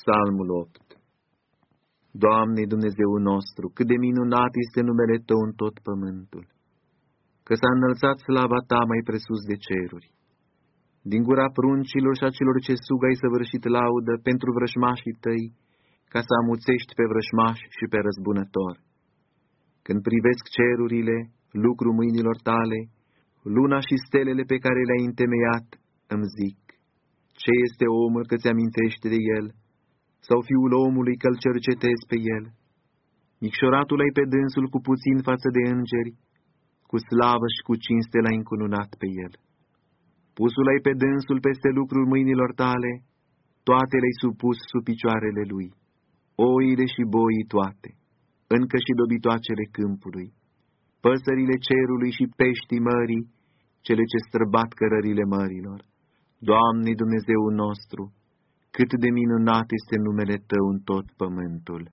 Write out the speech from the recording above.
Psalmul 8 Doamne Dumnezeu nostru, cât de minunat este numele Tău în tot pământul, că s-a înălțat slava Ta mai presus de ceruri. Din gura pruncilor și a celor ce sugă ai săvârșit laudă pentru vrășmașii Tăi, ca să amuțești pe vrășmași și pe răzbunător. Când privesc cerurile, lucru mâinilor Tale, luna și stelele pe care le-ai întemeiat, îmi zic, ce este omul că ți amintește de el, sau fiul omului că-l cercetezi pe el? Micșoratul ai pe dânsul cu puțin față de îngeri, cu slavă și cu cinste l-ai încununat pe el. Pusul ai pe dânsul peste lucrul mâinilor tale, toate le-ai supus sub picioarele lui, oile și boii toate, încă și dobitoacele câmpului, păsările cerului și peștii mării, cele ce străbat cărările mărilor. Doamne Dumnezeu nostru, cât de minunat este numele Tău în tot pământul.